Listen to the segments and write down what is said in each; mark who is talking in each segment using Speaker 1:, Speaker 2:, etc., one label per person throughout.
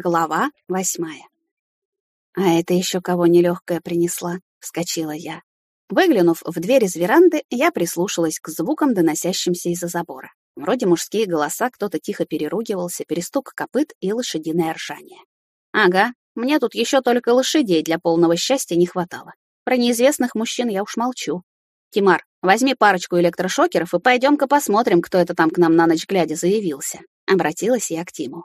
Speaker 1: Глава восьмая. «А это еще кого нелегкая принесла?» — вскочила я. Выглянув в дверь из веранды, я прислушалась к звукам, доносящимся из-за забора. Вроде мужские голоса, кто-то тихо переругивался, перестук копыт и лошадиное ржание. «Ага, мне тут еще только лошадей для полного счастья не хватало. Про неизвестных мужчин я уж молчу. Тимар, возьми парочку электрошокеров и пойдем-ка посмотрим, кто это там к нам на ночь глядя заявился». Обратилась я к Тиму.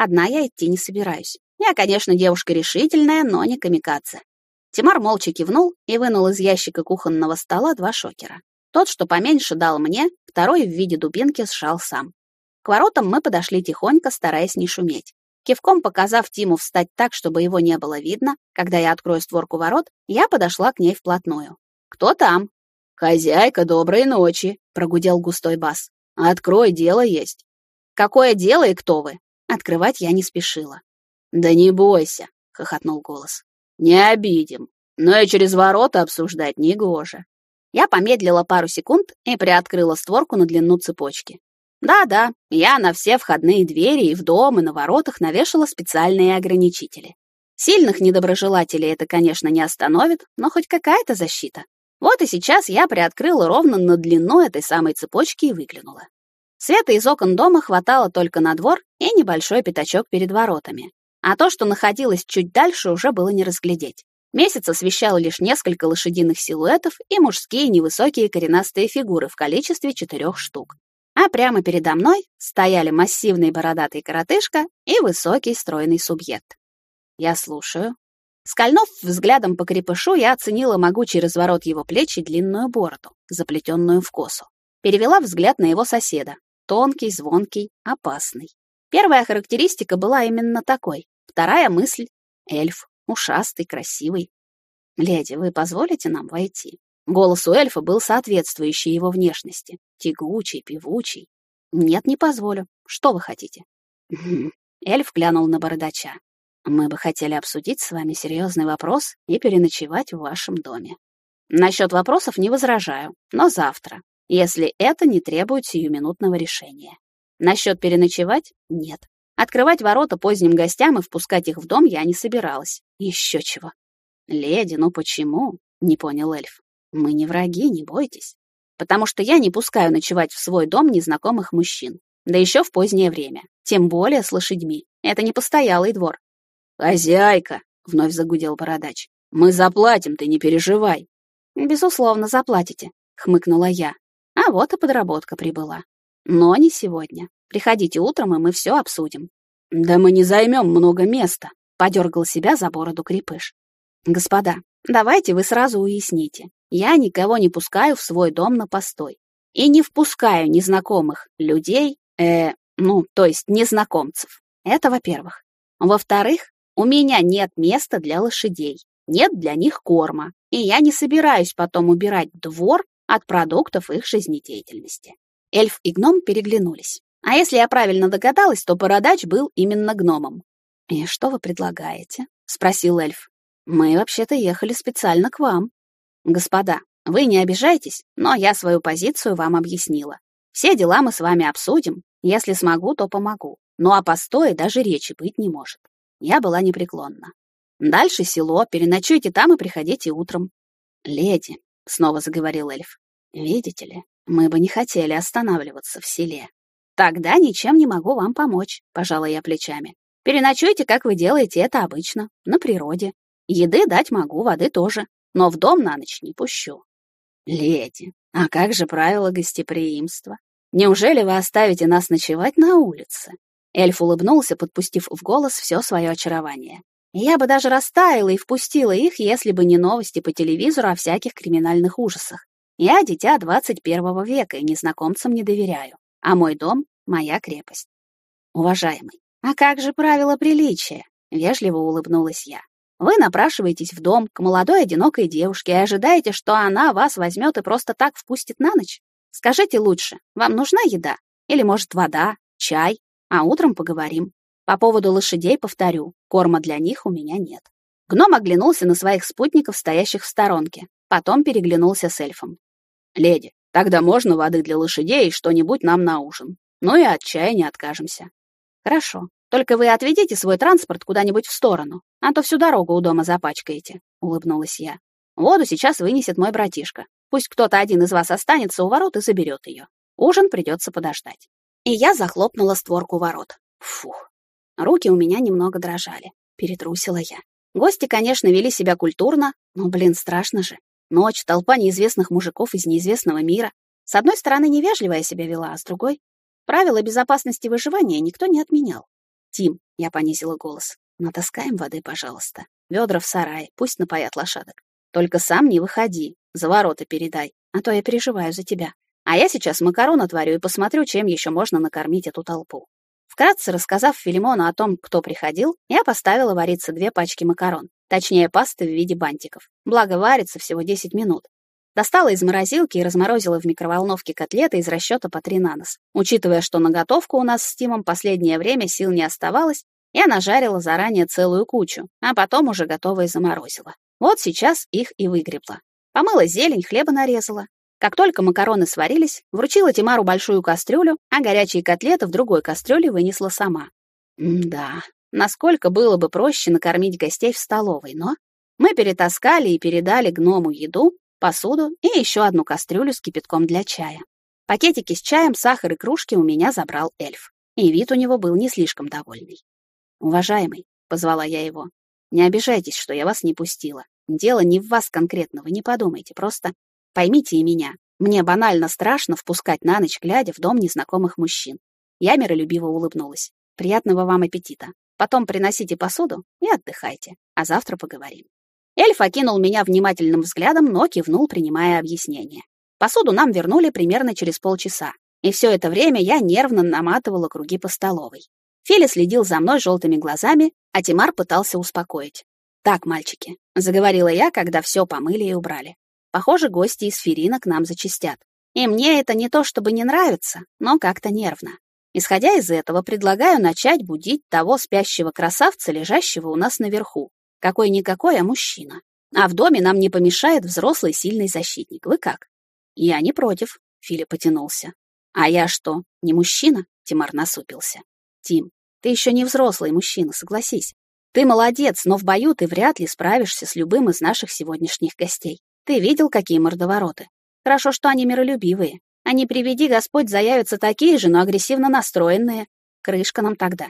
Speaker 1: Одна я идти не собираюсь. Я, конечно, девушка решительная, но не камикадзе. Тимар молча кивнул и вынул из ящика кухонного стола два шокера. Тот, что поменьше, дал мне, второй в виде дубинки сжал сам. К воротам мы подошли тихонько, стараясь не шуметь. Кивком показав Тиму встать так, чтобы его не было видно, когда я открою створку ворот, я подошла к ней вплотную. «Кто там?» «Хозяйка, доброй ночи!» — прогудел густой бас. «Открой, дело есть». «Какое дело и кто вы?» Открывать я не спешила. «Да не бойся», — хохотнул голос. «Не обидим, но и через ворота обсуждать не гоже». Я помедлила пару секунд и приоткрыла створку на длину цепочки. Да-да, я на все входные двери и в дом, и на воротах навешала специальные ограничители. Сильных недоброжелателей это, конечно, не остановит, но хоть какая-то защита. Вот и сейчас я приоткрыла ровно на длину этой самой цепочки и выглянула. Света из окон дома хватало только на двор и небольшой пятачок перед воротами. А то, что находилось чуть дальше, уже было не разглядеть. Месяц освещал лишь несколько лошадиных силуэтов и мужские невысокие коренастые фигуры в количестве четырех штук. А прямо передо мной стояли массивный бородатый коротышка и высокий стройный субъект. Я слушаю. Скольнув взглядом по крепышу, я оценила могучий разворот его плеч и длинную бороду, заплетенную в косу. Перевела взгляд на его соседа, Тонкий, звонкий, опасный. Первая характеристика была именно такой. Вторая мысль — эльф, ушастый, красивый. «Леди, вы позволите нам войти?» Голос у эльфа был соответствующий его внешности. Тягучий, певучий. «Нет, не позволю. Что вы хотите?» Эльф глянул на бородача. «Мы бы хотели обсудить с вами серьезный вопрос и переночевать в вашем доме. Насчет вопросов не возражаю, но завтра если это не требует сиюминутного решения. Насчет переночевать — нет. Открывать ворота поздним гостям и впускать их в дом я не собиралась. Еще чего. «Леди, ну почему?» — не понял эльф. «Мы не враги, не бойтесь. Потому что я не пускаю ночевать в свой дом незнакомых мужчин. Да еще в позднее время. Тем более с лошадьми. Это не постоялый двор». «Хозяйка!» — вновь загудел бородач. «Мы заплатим, ты не переживай». «Безусловно, заплатите», — хмыкнула я. А вот и подработка прибыла. Но не сегодня. Приходите утром, и мы все обсудим. Да мы не займем много места, подергал себя за бороду крепыш. Господа, давайте вы сразу уясните. Я никого не пускаю в свой дом на постой. И не впускаю незнакомых людей, э, ну, то есть незнакомцев. Это во-первых. Во-вторых, у меня нет места для лошадей, нет для них корма, и я не собираюсь потом убирать двор от продуктов их жизнедеятельности. Эльф и гном переглянулись. А если я правильно догадалась, то бородач был именно гномом. «И что вы предлагаете?» — спросил эльф. «Мы вообще-то ехали специально к вам». «Господа, вы не обижайтесь, но я свою позицию вам объяснила. Все дела мы с вами обсудим. Если смогу, то помогу. Ну а постое даже речи быть не может». Я была непреклонна. «Дальше село, переночуйте там и приходите утром». «Леди, — снова заговорил эльф. «Видите ли, мы бы не хотели останавливаться в селе. Тогда ничем не могу вам помочь», — пожала я плечами. «Переночуйте, как вы делаете это обычно, на природе. Еды дать могу, воды тоже, но в дом на ночь не пущу». «Леди, а как же правила гостеприимства? Неужели вы оставите нас ночевать на улице?» Эльф улыбнулся, подпустив в голос все свое очарование. Я бы даже растаяла и впустила их, если бы не новости по телевизору о всяких криминальных ужасах. Я дитя 21 века и незнакомцам не доверяю, а мой дом — моя крепость. Уважаемый, а как же правила приличия? Вежливо улыбнулась я. Вы напрашиваетесь в дом к молодой одинокой девушке и ожидаете, что она вас возьмет и просто так впустит на ночь? Скажите лучше, вам нужна еда? Или, может, вода, чай? А утром поговорим. По поводу лошадей повторю, корма для них у меня нет. Гном оглянулся на своих спутников, стоящих в сторонке. Потом переглянулся с эльфом. «Леди, тогда можно воды для лошадей и что-нибудь нам на ужин. Ну и от чая не откажемся». «Хорошо. Только вы отведите свой транспорт куда-нибудь в сторону, а то всю дорогу у дома запачкаете», — улыбнулась я. «Воду сейчас вынесет мой братишка. Пусть кто-то один из вас останется у ворот и заберет ее. Ужин придется подождать». И я захлопнула створку ворот. Фух. Руки у меня немного дрожали. Перетрусила я. Гости, конечно, вели себя культурно, но, блин, страшно же. Ночь, толпа неизвестных мужиков из неизвестного мира. С одной стороны, невежливо я себя вела, а с другой... Правила безопасности выживания никто не отменял. «Тим», — я понизила голос, — «натаскаем воды, пожалуйста. Ведра в сарае, пусть напоят лошадок. Только сам не выходи, за ворота передай, а то я переживаю за тебя. А я сейчас макарон отварю и посмотрю, чем еще можно накормить эту толпу». Вкратце рассказав Филимону о том, кто приходил, я поставила вариться две пачки макарон, точнее пасты в виде бантиков. Благо варится всего 10 минут. Достала из морозилки и разморозила в микроволновке котлеты из расчета по три на нос. Учитывая, что на готовку у нас с Тимом последнее время сил не оставалось, я нажарила заранее целую кучу, а потом уже готовые заморозила. Вот сейчас их и выгребла. Помыла зелень, хлеба нарезала. Как только макароны сварились, вручила Тимару большую кастрюлю, а горячие котлеты в другой кастрюле вынесла сама. Да, насколько было бы проще накормить гостей в столовой, но мы перетаскали и передали гному еду, посуду и еще одну кастрюлю с кипятком для чая. Пакетики с чаем, сахар и кружки у меня забрал эльф, и вид у него был не слишком довольный. «Уважаемый», — позвала я его, — «не обижайтесь, что я вас не пустила. Дело не в вас конкретно, вы не подумайте, просто поймите и меня. Мне банально страшно впускать на ночь, глядя в дом незнакомых мужчин». Я миролюбиво улыбнулась. «Приятного вам аппетита. Потом приносите посуду и отдыхайте, а завтра поговорим». Эльф окинул меня внимательным взглядом, но кивнул, принимая объяснение. Посуду нам вернули примерно через полчаса, и все это время я нервно наматывала круги по столовой. Филя следил за мной желтыми глазами, а Тимар пытался успокоить. «Так, мальчики», — заговорила я, когда все помыли и убрали. «Похоже, гости из Ферина к нам зачастят. И мне это не то чтобы не нравится, но как-то нервно. Исходя из этого, предлагаю начать будить того спящего красавца, лежащего у нас наверху. Какой-никакой, а мужчина. А в доме нам не помешает взрослый сильный защитник. Вы как? Я не против, Филипп потянулся. А я что, не мужчина? Тимар насупился. Тим, ты еще не взрослый мужчина, согласись. Ты молодец, но в бою ты вряд ли справишься с любым из наших сегодняшних гостей. Ты видел, какие мордовороты? Хорошо, что они миролюбивые. Они, приведи Господь, заявятся такие же, но агрессивно настроенные. Крышка нам тогда.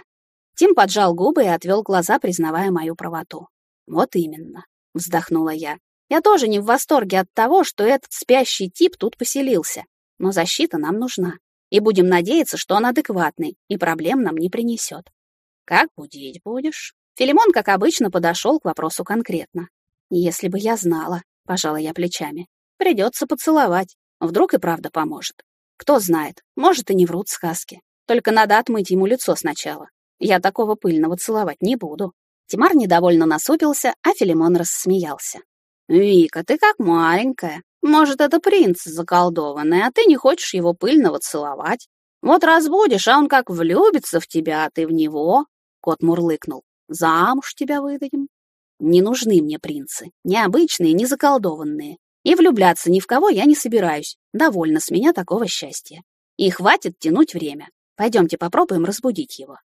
Speaker 1: Тим поджал губы и отвел глаза, признавая мою правоту. Вот именно, вздохнула я. Я тоже не в восторге от того, что этот спящий тип тут поселился, но защита нам нужна. И будем надеяться, что он адекватный и проблем нам не принесет. Как будить будешь? Филимон, как обычно, подошел к вопросу конкретно. Если бы я знала, пожала я плечами, придется поцеловать. Вдруг и правда поможет. Кто знает, может и не врут сказки. Только надо отмыть ему лицо сначала. Я такого пыльного целовать не буду. Тимар недовольно насупился, а Филимон рассмеялся. «Вика, ты как маленькая. Может, это принц заколдованный, а ты не хочешь его пыльного целовать? Вот разбудишь, а он как влюбится в тебя, а ты в него». Кот мурлыкнул. «Замуж тебя выдадим». «Не нужны мне принцы. Необычные, не заколдованные. И влюбляться ни в кого я не собираюсь. Довольно с меня такого счастья. И хватит тянуть время. Пойдемте попробуем разбудить его».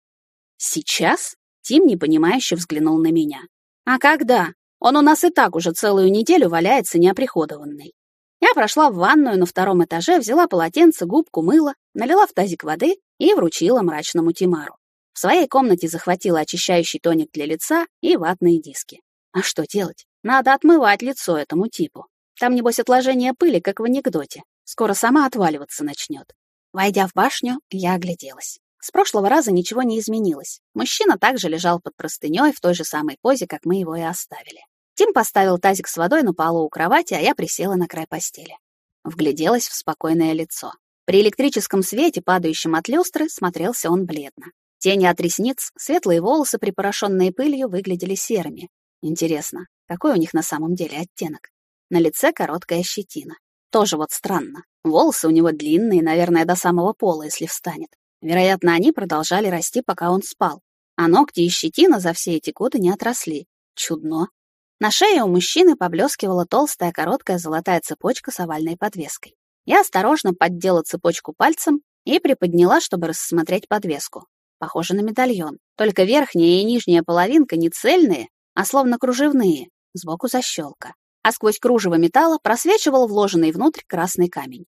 Speaker 1: «Сейчас?» Тим непонимающе взглянул на меня. «А когда? Он у нас и так уже целую неделю валяется неоприходованный». Я прошла в ванную на втором этаже, взяла полотенце, губку, мыло, налила в тазик воды и вручила мрачному Тимару. В своей комнате захватила очищающий тоник для лица и ватные диски. А что делать? Надо отмывать лицо этому типу. Там, небось, отложение пыли, как в анекдоте. Скоро сама отваливаться начнет. Войдя в башню, я огляделась. С прошлого раза ничего не изменилось. Мужчина также лежал под простыней в той же самой позе, как мы его и оставили. Тим поставил тазик с водой на полу у кровати, а я присела на край постели. Вгляделась в спокойное лицо. При электрическом свете, падающем от люстры, смотрелся он бледно. Тени от ресниц, светлые волосы, припорошенные пылью, выглядели серыми. Интересно, какой у них на самом деле оттенок? На лице короткая щетина. Тоже вот странно. Волосы у него длинные, наверное, до самого пола, если встанет. Вероятно, они продолжали расти, пока он спал. А ногти и щетина за все эти годы не отросли. Чудно. На шее у мужчины поблескивала толстая короткая золотая цепочка с овальной подвеской. Я осторожно поддела цепочку пальцем и приподняла, чтобы рассмотреть подвеску. Похоже на медальон. Только верхняя и нижняя половинка не цельные, а словно кружевные, сбоку защелка. А сквозь кружево металла просвечивал вложенный внутрь красный камень.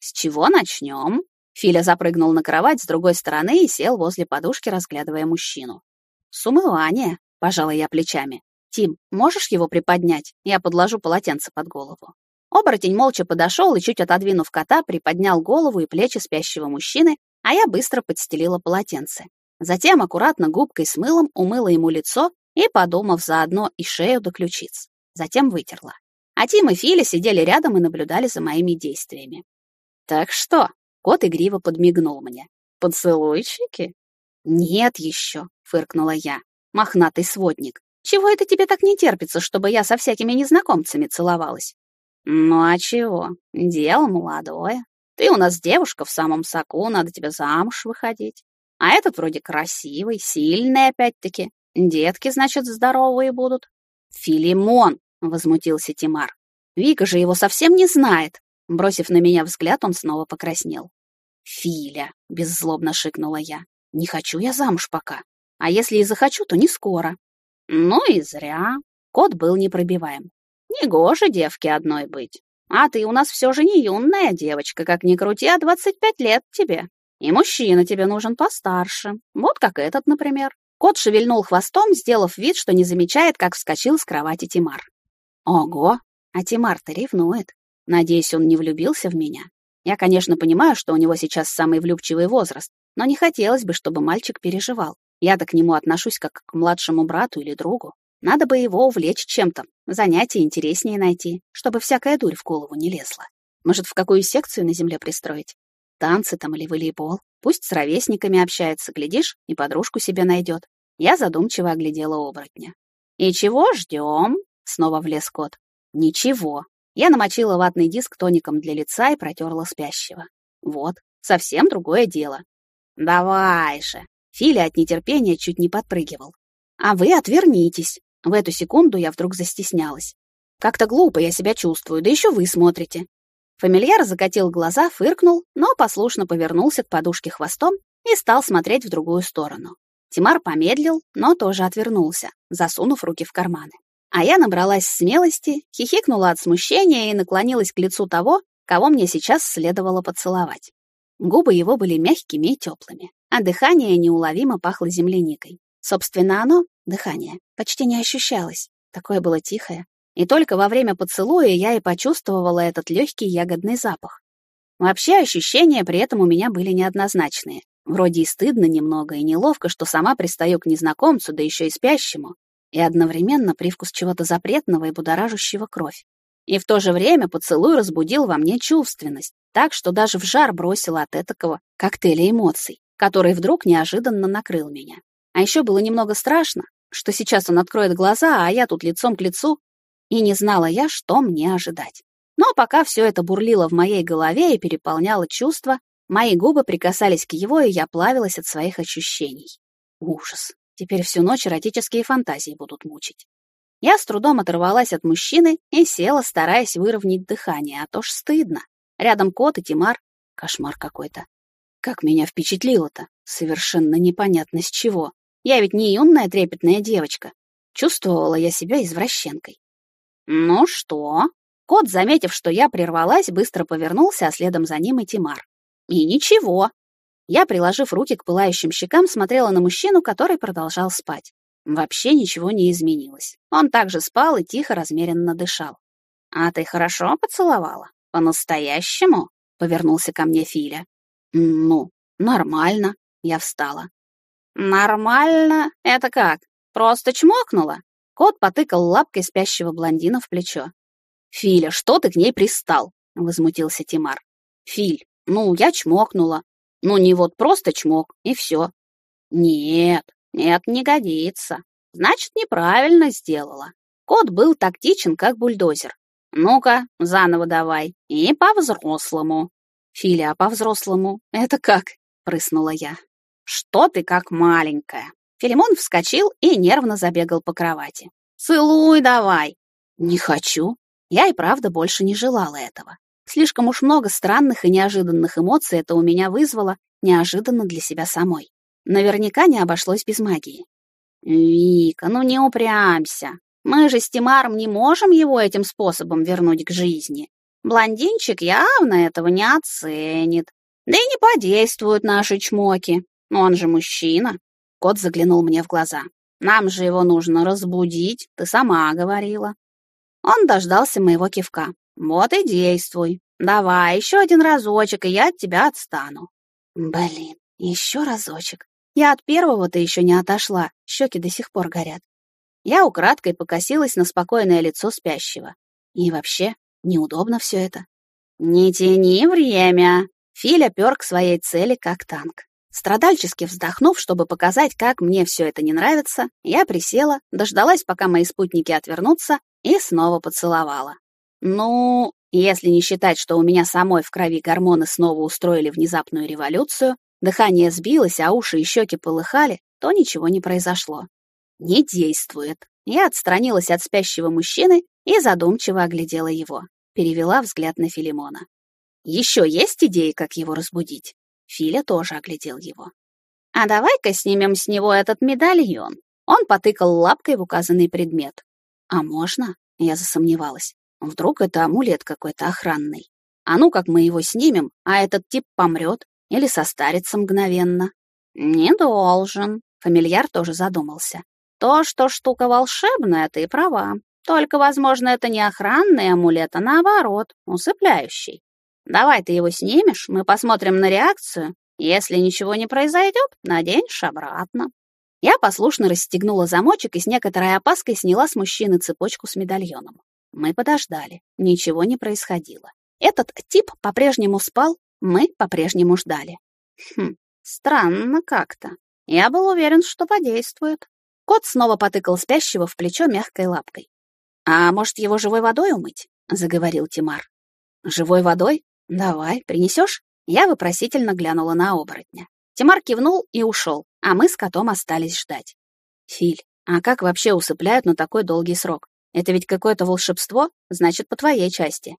Speaker 1: «С чего начнем?» Филя запрыгнул на кровать с другой стороны и сел возле подушки, разглядывая мужчину. «С умывания», — пожала я плечами. «Тим, можешь его приподнять? Я подложу полотенце под голову». Оборотень молча подошел и, чуть отодвинув кота, приподнял голову и плечи спящего мужчины, а я быстро подстелила полотенце. Затем аккуратно губкой с мылом умыла ему лицо и, подумав заодно и шею до ключиц. Затем вытерла. А Тим и Филя сидели рядом и наблюдали за моими действиями. «Так что?» — кот игриво подмигнул мне. «Поцелуйчики?» «Нет еще», — фыркнула я. «Мохнатый сводник, чего это тебе так не терпится, чтобы я со всякими незнакомцами целовалась?» «Ну а чего? Дело молодое. Ты у нас девушка в самом соку, надо тебе замуж выходить. А этот вроде красивый, сильный опять-таки. Детки, значит, здоровые будут». «Филимон!» — возмутился Тимар. «Вика же его совсем не знает!» Бросив на меня взгляд, он снова покраснел. «Филя!» — беззлобно шикнула я. «Не хочу я замуж пока. А если и захочу, то не скоро». «Ну и зря». Кот был непробиваем. Негоже девке одной быть. А ты у нас все же не юная девочка, как ни крути, а 25 лет тебе. И мужчина тебе нужен постарше. Вот как этот, например. Кот шевельнул хвостом, сделав вид, что не замечает, как вскочил с кровати Тимар. Ого, а Тимар-то ревнует. Надеюсь, он не влюбился в меня. Я, конечно, понимаю, что у него сейчас самый влюбчивый возраст, но не хотелось бы, чтобы мальчик переживал. Я-то к нему отношусь как к младшему брату или другу. Надо бы его увлечь чем-то, занятие интереснее найти, чтобы всякая дурь в голову не лезла. Может, в какую секцию на земле пристроить? Танцы там или волейбол? Пусть с ровесниками общается, глядишь, и подружку себе найдет. Я задумчиво оглядела оборотня. «И чего ждем?» — снова влез кот. «Ничего». Я намочила ватный диск тоником для лица и протерла спящего. Вот, совсем другое дело. «Давай же!» Филя от нетерпения чуть не подпрыгивал. «А вы отвернитесь!» В эту секунду я вдруг застеснялась. Как-то глупо я себя чувствую, да еще вы смотрите. Фамильяр закатил глаза, фыркнул, но послушно повернулся к подушке хвостом и стал смотреть в другую сторону. Тимар помедлил, но тоже отвернулся, засунув руки в карманы. А я набралась смелости, хихикнула от смущения и наклонилась к лицу того, кого мне сейчас следовало поцеловать. Губы его были мягкими и теплыми, а дыхание неуловимо пахло земляникой. Собственно, оно, дыхание, почти не ощущалось. Такое было тихое. И только во время поцелуя я и почувствовала этот легкий ягодный запах. Вообще ощущения при этом у меня были неоднозначные. Вроде и стыдно немного, и неловко, что сама пристаю к незнакомцу, да еще и спящему. И одновременно привкус чего-то запретного и будоражащего кровь. И в то же время поцелуй разбудил во мне чувственность, так что даже в жар бросила от этакого коктейля эмоций, который вдруг неожиданно накрыл меня. А еще было немного страшно, что сейчас он откроет глаза, а я тут лицом к лицу, и не знала я, что мне ожидать. Но пока все это бурлило в моей голове и переполняло чувства, мои губы прикасались к его, и я плавилась от своих ощущений. Ужас. Теперь всю ночь эротические фантазии будут мучить. Я с трудом оторвалась от мужчины и села, стараясь выровнять дыхание, а то ж стыдно. Рядом кот и Тимар. Кошмар какой-то. Как меня впечатлило-то. Совершенно непонятно с чего. Я ведь не юная трепетная девочка. Чувствовала я себя извращенкой. «Ну что?» Кот, заметив, что я прервалась, быстро повернулся, а следом за ним и Тимар. «И ничего». Я, приложив руки к пылающим щекам, смотрела на мужчину, который продолжал спать. Вообще ничего не изменилось. Он также спал и тихо, размеренно дышал. «А ты хорошо поцеловала? По-настоящему?» — повернулся ко мне Филя. «Ну, нормально». Я встала. «Нормально? Это как? Просто чмокнула?» Кот потыкал лапкой спящего блондина в плечо. «Филя, что ты к ней пристал?» — возмутился Тимар. «Филь, ну, я чмокнула. Ну, не вот просто чмок, и все». «Нет, нет, не годится. Значит, неправильно сделала. Кот был тактичен, как бульдозер. Ну-ка, заново давай. И по-взрослому». «Филя, а по-взрослому? Это как?» — прыснула я. «Что ты как маленькая?» Филимон вскочил и нервно забегал по кровати. «Целуй давай!» «Не хочу». Я и правда больше не желала этого. Слишком уж много странных и неожиданных эмоций это у меня вызвало, неожиданно для себя самой. Наверняка не обошлось без магии. «Вика, ну не упрямься. Мы же с Тимаром не можем его этим способом вернуть к жизни. Блондинчик явно этого не оценит. Да и не подействуют наши чмоки. Он же мужчина». Кот заглянул мне в глаза. «Нам же его нужно разбудить, ты сама говорила». Он дождался моего кивка. «Вот и действуй. Давай, еще один разочек, и я от тебя отстану». Блин, еще разочек. Я от первого-то еще не отошла, щеки до сих пор горят. Я украдкой покосилась на спокойное лицо спящего. И вообще, неудобно все это. «Не тяни время!» Филя пер к своей цели как танк. Страдальчески вздохнув, чтобы показать, как мне все это не нравится, я присела, дождалась, пока мои спутники отвернутся, и снова поцеловала. Ну, если не считать, что у меня самой в крови гормоны снова устроили внезапную революцию, Дыхание сбилось, а уши и щеки полыхали, то ничего не произошло. Не действует. Я отстранилась от спящего мужчины и задумчиво оглядела его. Перевела взгляд на Филимона. Еще есть идеи, как его разбудить? Филя тоже оглядел его. А давай-ка снимем с него этот медальон. Он потыкал лапкой в указанный предмет. А можно? Я засомневалась. Вдруг это амулет какой-то охранный. А ну как мы его снимем, а этот тип помрет, или состарится мгновенно. Не должен. Фамильяр тоже задумался. То, что штука волшебная, ты права. Только, возможно, это не охранный амулет, а наоборот, усыпляющий. Давай ты его снимешь, мы посмотрим на реакцию. Если ничего не произойдет, наденешь обратно. Я послушно расстегнула замочек и с некоторой опаской сняла с мужчины цепочку с медальоном. Мы подождали. Ничего не происходило. Этот тип по-прежнему спал, мы по-прежнему ждали. Хм, странно как-то. Я был уверен, что подействует. Кот снова потыкал спящего в плечо мягкой лапкой. «А может, его живой водой умыть?» — заговорил Тимар. «Живой водой? Давай, принесешь?» Я вопросительно глянула на оборотня. Тимар кивнул и ушел, а мы с котом остались ждать. «Филь, а как вообще усыпляют на такой долгий срок? Это ведь какое-то волшебство, значит, по твоей части».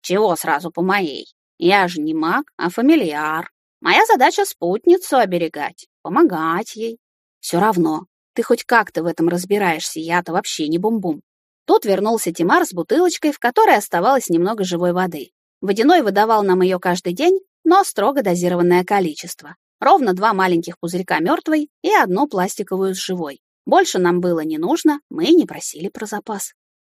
Speaker 1: «Чего сразу по моей?» Я же не маг, а фамильяр. Моя задача спутницу оберегать, помогать ей. Все равно, ты хоть как-то в этом разбираешься, я-то вообще не бум-бум. Тут вернулся Тимар с бутылочкой, в которой оставалось немного живой воды. Водяной выдавал нам ее каждый день, но строго дозированное количество. Ровно два маленьких пузырька мертвой и одну пластиковую с живой. Больше нам было не нужно, мы не просили про запас.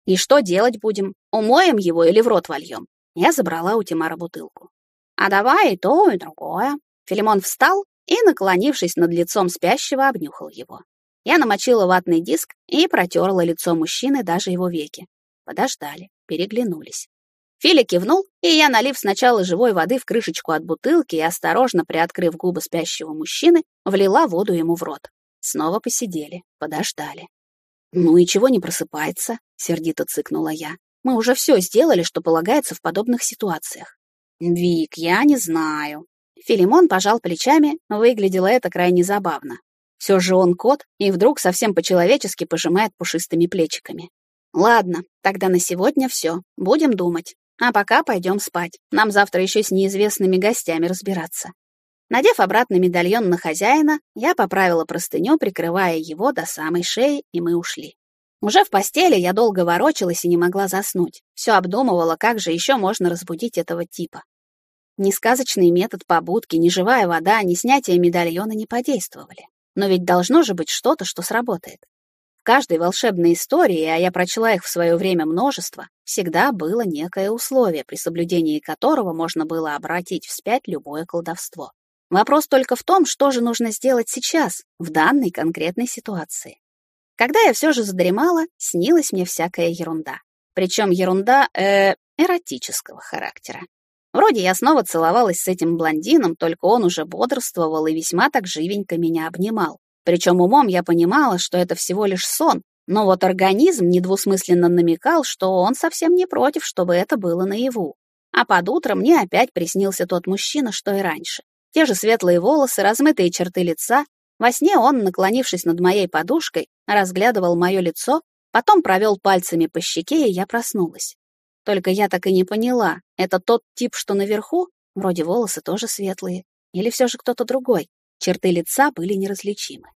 Speaker 1: И что делать будем? Умоем его или в рот вольем? Я забрала у Тимара бутылку. «А давай и то, и другое». Филимон встал и, наклонившись над лицом спящего, обнюхал его. Я намочила ватный диск и протерла лицо мужчины, даже его веки. Подождали, переглянулись. Филя кивнул, и я, налив сначала живой воды в крышечку от бутылки и осторожно приоткрыв губы спящего мужчины, влила воду ему в рот. Снова посидели, подождали. «Ну и чего не просыпается?» — сердито цыкнула я. Мы уже все сделали, что полагается в подобных ситуациях. Вик, я не знаю. Филимон пожал плечами, выглядело это крайне забавно. Все же он кот, и вдруг совсем по-человечески пожимает пушистыми плечиками. Ладно, тогда на сегодня все. Будем думать. А пока пойдем спать. Нам завтра еще с неизвестными гостями разбираться. Надев обратно медальон на хозяина, я поправила простыню, прикрывая его до самой шеи, и мы ушли. Уже в постели я долго ворочалась и не могла заснуть. Все обдумывала, как же еще можно разбудить этого типа. Ни сказочный метод побудки, ни живая вода, ни снятие медальона не подействовали. Но ведь должно же быть что-то, что сработает. В каждой волшебной истории, а я прочла их в свое время множество, всегда было некое условие, при соблюдении которого можно было обратить вспять любое колдовство. Вопрос только в том, что же нужно сделать сейчас, в данной конкретной ситуации. Когда я все же задремала, снилась мне всякая ерунда. Причем ерунда, э, эротического характера. Вроде я снова целовалась с этим блондином, только он уже бодрствовал и весьма так живенько меня обнимал. Причем умом я понимала, что это всего лишь сон, но вот организм недвусмысленно намекал, что он совсем не против, чтобы это было наяву. А под утро мне опять приснился тот мужчина, что и раньше. Те же светлые волосы, размытые черты лица, во сне он, наклонившись над моей подушкой, разглядывал мое лицо, потом провел пальцами по щеке, и я проснулась. Только я так и не поняла, это тот тип, что наверху? Вроде волосы тоже светлые. Или все же кто-то другой? Черты лица были неразличимы.